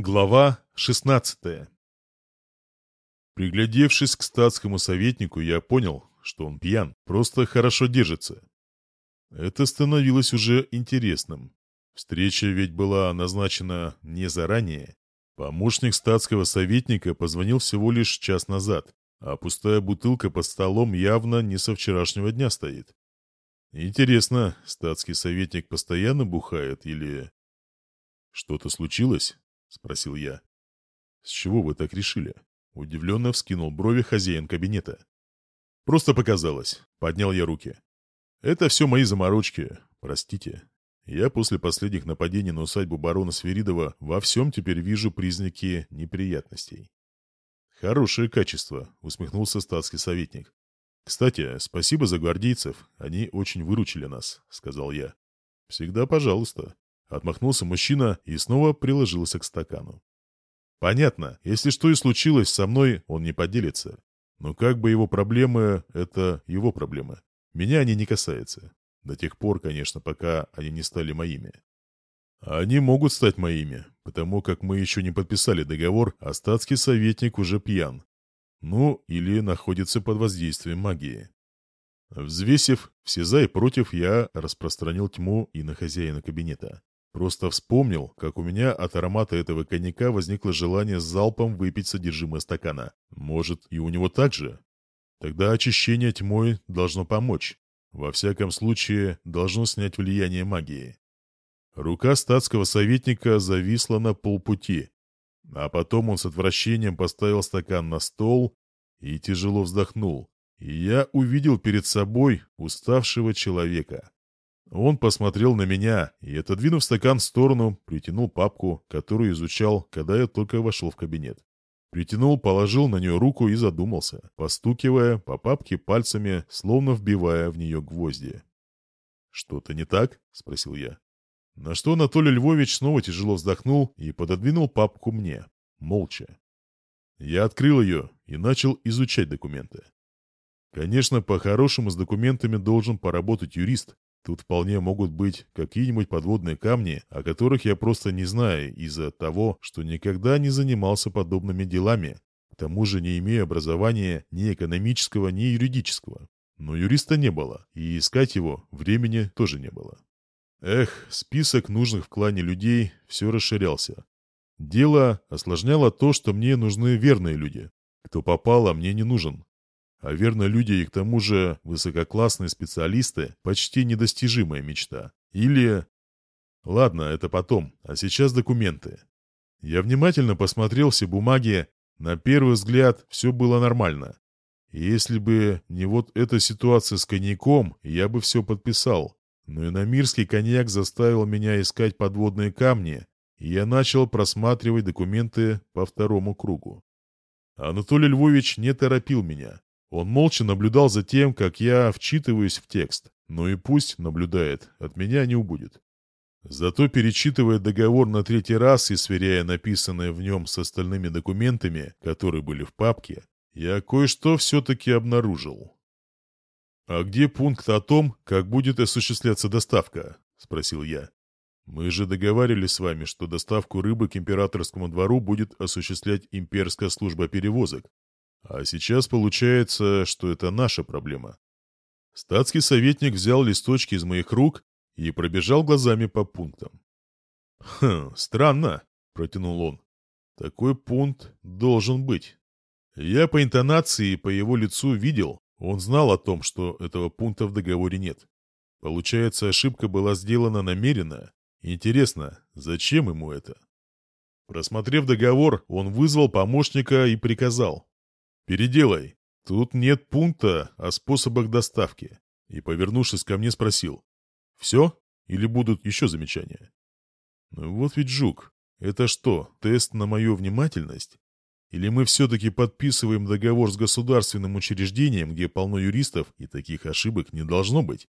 Глава 16 Приглядевшись к статскому советнику, я понял, что он пьян, просто хорошо держится. Это становилось уже интересным. Встреча ведь была назначена не заранее. Помощник статского советника позвонил всего лишь час назад, а пустая бутылка под столом явно не со вчерашнего дня стоит. Интересно, статский советник постоянно бухает или... Что-то случилось? — спросил я. «С чего вы так решили?» — удивленно вскинул брови хозяин кабинета. «Просто показалось», — поднял я руки. «Это все мои заморочки, простите. Я после последних нападений на усадьбу барона Свиридова во всем теперь вижу признаки неприятностей». «Хорошее качество», — усмехнулся статский советник. «Кстати, спасибо за гвардейцев, они очень выручили нас», — сказал я. «Всегда пожалуйста», Отмахнулся мужчина и снова приложился к стакану. Понятно, если что и случилось со мной, он не поделится. Но как бы его проблемы, это его проблемы. Меня они не касаются. До тех пор, конечно, пока они не стали моими. Они могут стать моими, потому как мы еще не подписали договор, а статский советник уже пьян. Ну, или находится под воздействием магии. Взвесив все за и против, я распространил тьму и на хозяина кабинета. Просто вспомнил, как у меня от аромата этого коньяка возникло желание залпом выпить содержимое стакана. Может, и у него так же? Тогда очищение тьмой должно помочь. Во всяком случае, должно снять влияние магии. Рука статского советника зависла на полпути. А потом он с отвращением поставил стакан на стол и тяжело вздохнул. И я увидел перед собой уставшего человека. Он посмотрел на меня и, отодвинув стакан в сторону, притянул папку, которую изучал, когда я только вошел в кабинет. Притянул, положил на нее руку и задумался, постукивая по папке пальцами, словно вбивая в нее гвозди. «Что-то не так?» — спросил я. На что Анатолий Львович снова тяжело вздохнул и пододвинул папку мне, молча. Я открыл ее и начал изучать документы. Конечно, по-хорошему с документами должен поработать юрист, Тут вполне могут быть какие-нибудь подводные камни, о которых я просто не знаю из-за того, что никогда не занимался подобными делами, к тому же не имея образования ни экономического, ни юридического. Но юриста не было, и искать его времени тоже не было. Эх, список нужных в клане людей все расширялся. Дело осложняло то, что мне нужны верные люди. Кто попало, мне не нужен. А верно люди и к тому же высококлассные специалисты – почти недостижимая мечта. Или... Ладно, это потом, а сейчас документы. Я внимательно посмотрел все бумаги, на первый взгляд все было нормально. Если бы не вот эта ситуация с коньяком, я бы все подписал. Но иномирский коньяк заставил меня искать подводные камни, и я начал просматривать документы по второму кругу. Анатолий Львович не торопил меня. Он молча наблюдал за тем, как я вчитываюсь в текст. Ну и пусть наблюдает, от меня не убудет. Зато перечитывая договор на третий раз и сверяя написанное в нем с остальными документами, которые были в папке, я кое-что все-таки обнаружил. «А где пункт о том, как будет осуществляться доставка?» — спросил я. «Мы же договаривались с вами, что доставку рыбы к императорскому двору будет осуществлять имперская служба перевозок, а сейчас получается, что это наша проблема. Статский советник взял листочки из моих рук и пробежал глазами по пунктам. «Хм, странно», — протянул он. «Такой пункт должен быть». Я по интонации и по его лицу видел, он знал о том, что этого пункта в договоре нет. Получается, ошибка была сделана намеренно. Интересно, зачем ему это? Просмотрев договор, он вызвал помощника и приказал. «Переделай. Тут нет пункта о способах доставки». И, повернувшись ко мне, спросил. «Все? Или будут еще замечания?» «Ну вот ведь жук. Это что, тест на мою внимательность? Или мы все-таки подписываем договор с государственным учреждением, где полно юристов, и таких ошибок не должно быть?»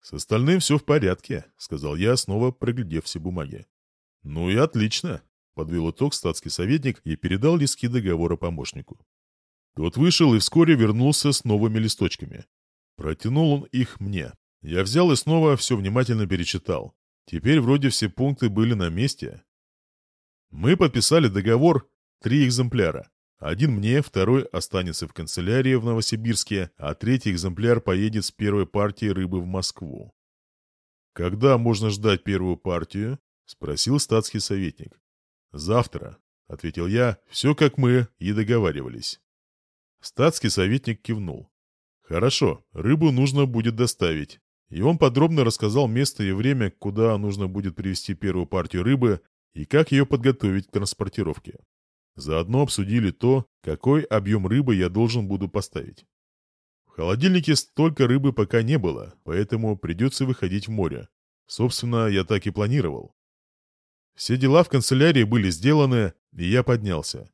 «С остальным все в порядке», — сказал я, снова проглядев все бумаги. «Ну и отлично», — подвел итог статский советник и передал листки договора помощнику. Тот вышел и вскоре вернулся с новыми листочками. Протянул он их мне. Я взял и снова все внимательно перечитал. Теперь вроде все пункты были на месте. Мы подписали договор, три экземпляра. Один мне, второй останется в канцелярии в Новосибирске, а третий экземпляр поедет с первой партии рыбы в Москву. «Когда можно ждать первую партию?» — спросил статский советник. «Завтра», — ответил я, — «все как мы и договаривались». Статский советник кивнул. «Хорошо, рыбу нужно будет доставить». И он подробно рассказал место и время, куда нужно будет привезти первую партию рыбы и как ее подготовить к транспортировке. Заодно обсудили то, какой объем рыбы я должен буду поставить. В холодильнике столько рыбы пока не было, поэтому придется выходить в море. Собственно, я так и планировал. Все дела в канцелярии были сделаны, и я поднялся.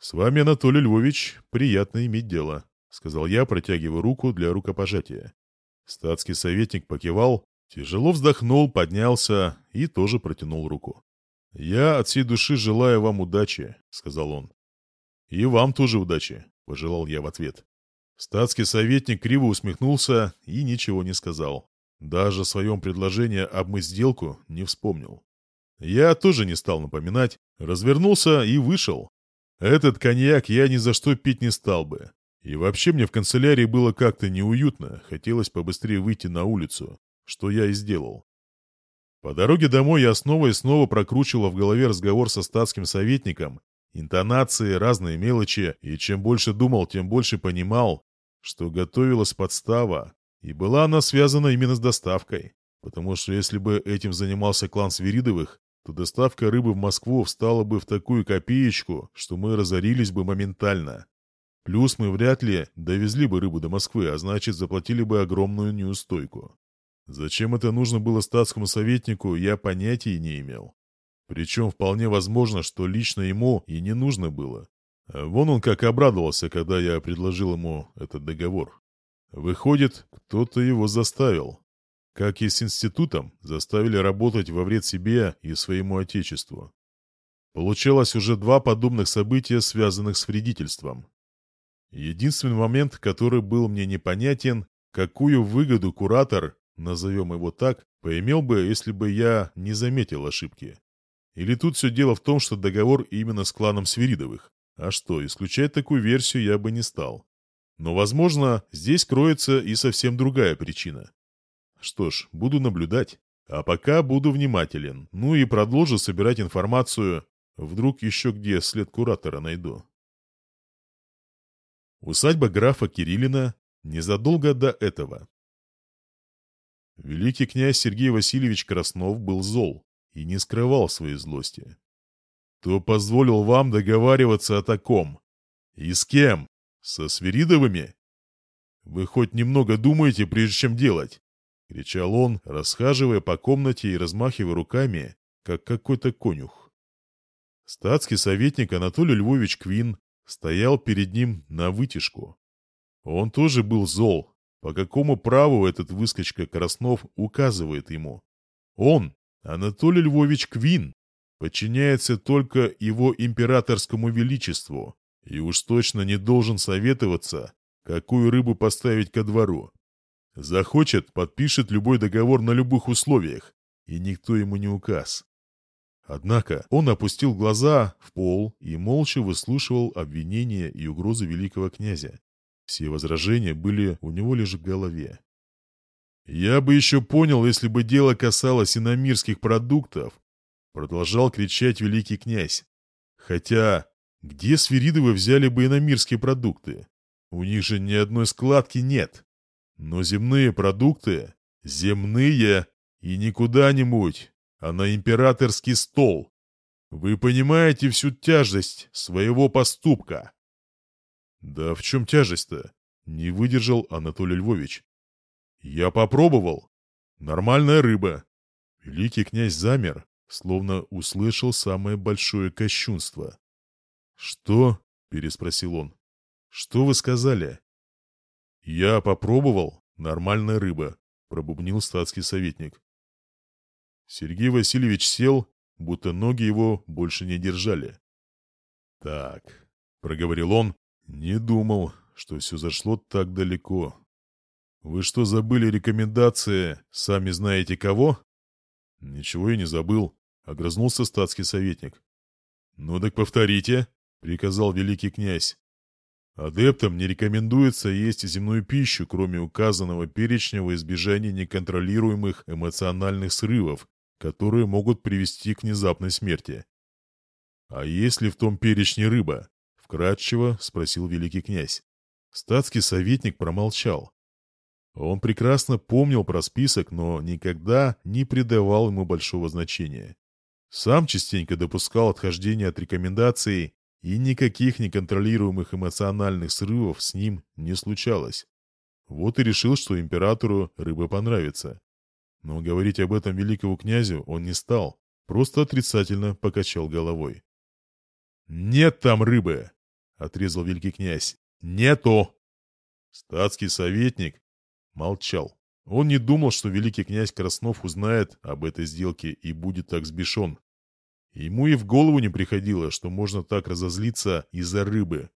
«С вами, Анатолий Львович, приятно иметь дело», — сказал я, протягивая руку для рукопожатия. Статский советник покивал, тяжело вздохнул, поднялся и тоже протянул руку. «Я от всей души желаю вам удачи», — сказал он. «И вам тоже удачи», — пожелал я в ответ. Статский советник криво усмехнулся и ничего не сказал. Даже о своем предложении обмыть сделку не вспомнил. Я тоже не стал напоминать, развернулся и вышел, этот коньяк я ни за что пить не стал бы. И вообще мне в канцелярии было как-то неуютно, хотелось побыстрее выйти на улицу, что я и сделал. По дороге домой я снова и снова прокручивал в голове разговор со статским советником, интонации, разные мелочи, и чем больше думал, тем больше понимал, что готовилась подстава, и была она связана именно с доставкой, потому что если бы этим занимался клан Свиридовых, то доставка рыбы в Москву встала бы в такую копеечку, что мы разорились бы моментально. Плюс мы вряд ли довезли бы рыбу до Москвы, а значит заплатили бы огромную неустойку. Зачем это нужно было статскому советнику, я понятия не имел. Причем вполне возможно, что лично ему и не нужно было. А вон он как обрадовался, когда я предложил ему этот договор. Выходит, кто-то его заставил как и с институтом, заставили работать во вред себе и своему отечеству. Получалось уже два подобных события, связанных с вредительством. Единственный момент, который был мне непонятен, какую выгоду куратор, назовем его так, поимел бы, если бы я не заметил ошибки. Или тут все дело в том, что договор именно с кланом Свиридовых. А что, исключать такую версию я бы не стал. Но, возможно, здесь кроется и совсем другая причина. Что ж, буду наблюдать. А пока буду внимателен. Ну и продолжу собирать информацию. Вдруг еще где след куратора найду. Усадьба графа Кириллина незадолго до этого. Великий князь Сергей Васильевич Краснов был зол и не скрывал своей злости. Кто позволил вам договариваться о таком? И с кем? Со Сверидовыми? Вы хоть немного думаете, прежде чем делать? — кричал он, расхаживая по комнате и размахивая руками, как какой-то конюх. Статский советник Анатолий Львович Квин стоял перед ним на вытяжку. Он тоже был зол. По какому праву этот выскочка Краснов указывает ему? Он, Анатолий Львович Квин, подчиняется только его императорскому величеству и уж точно не должен советоваться, какую рыбу поставить ко двору. Захочет, подпишет любой договор на любых условиях, и никто ему не указ. Однако он опустил глаза в пол и молча выслушивал обвинения и угрозы великого князя. Все возражения были у него лишь в голове. «Я бы еще понял, если бы дело касалось иномирских продуктов», продолжал кричать великий князь. «Хотя, где Сверидовы взяли бы иномирские продукты? У них же ни одной складки нет». Но земные продукты, земные, и не куда-нибудь, а на императорский стол. Вы понимаете всю тяжесть своего поступка?» «Да в чем тяжесть-то?» — не выдержал Анатолий Львович. «Я попробовал. Нормальная рыба». Великий князь замер, словно услышал самое большое кощунство. «Что?» — переспросил он. «Что вы сказали?» «Я попробовал. Нормальная рыба», — пробубнил статский советник. Сергей Васильевич сел, будто ноги его больше не держали. «Так», — проговорил он, — «не думал, что все зашло так далеко. Вы что, забыли рекомендации «сами знаете кого»?» «Ничего я не забыл», — огрызнулся статский советник. «Ну так повторите», — приказал великий князь. Адептам не рекомендуется есть земную пищу, кроме указанного перечня во избежание неконтролируемых эмоциональных срывов, которые могут привести к внезапной смерти. «А есть ли в том перечне рыба?» – вкратчиво спросил великий князь. Статский советник промолчал. Он прекрасно помнил про список, но никогда не придавал ему большого значения. Сам частенько допускал отхождение от рекомендаций и никаких неконтролируемых эмоциональных срывов с ним не случалось. Вот и решил, что императору рыба понравится. Но говорить об этом великому князю он не стал, просто отрицательно покачал головой. «Нет там рыбы!» — отрезал великий князь. «Нету!» Статский советник молчал. Он не думал, что великий князь Краснов узнает об этой сделке и будет так сбешен. Ему и в голову не приходило, что можно так разозлиться из-за рыбы.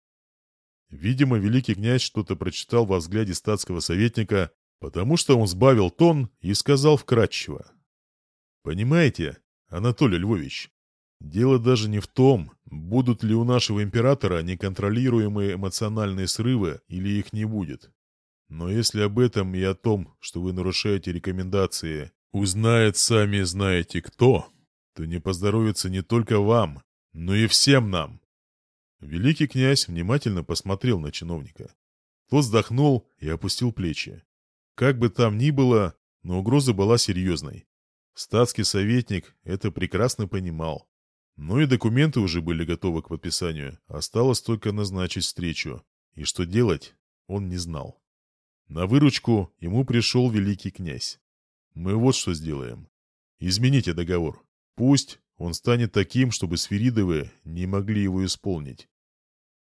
Видимо, великий князь что-то прочитал во взгляде статского советника, потому что он сбавил тон и сказал вкратчиво. «Понимаете, Анатолий Львович, дело даже не в том, будут ли у нашего императора неконтролируемые эмоциональные срывы или их не будет. Но если об этом и о том, что вы нарушаете рекомендации, узнает сами знаете кто, то не поздоровится не только вам, но и всем нам. Великий князь внимательно посмотрел на чиновника. Тот вздохнул и опустил плечи. Как бы там ни было, но угроза была серьезной. Статский советник это прекрасно понимал. Ну и документы уже были готовы к подписанию, осталось только назначить встречу. И что делать, он не знал. На выручку ему пришел великий князь. «Мы вот что сделаем. Измените договор. Пусть он станет таким, чтобы Сверидовы не могли его исполнить.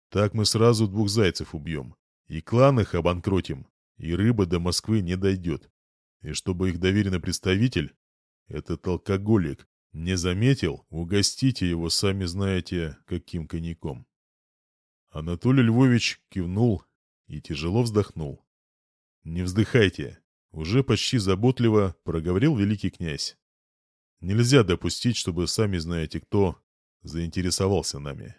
Так мы сразу двух зайцев убьем, и клан их обанкротим, и рыба до Москвы не дойдет. И чтобы их доверенный представитель, этот алкоголик, не заметил, угостите его, сами знаете, каким коньяком. Анатолий Львович кивнул и тяжело вздохнул. «Не вздыхайте!» — уже почти заботливо проговорил великий князь. Нельзя допустить, чтобы, сами знаете кто, заинтересовался нами.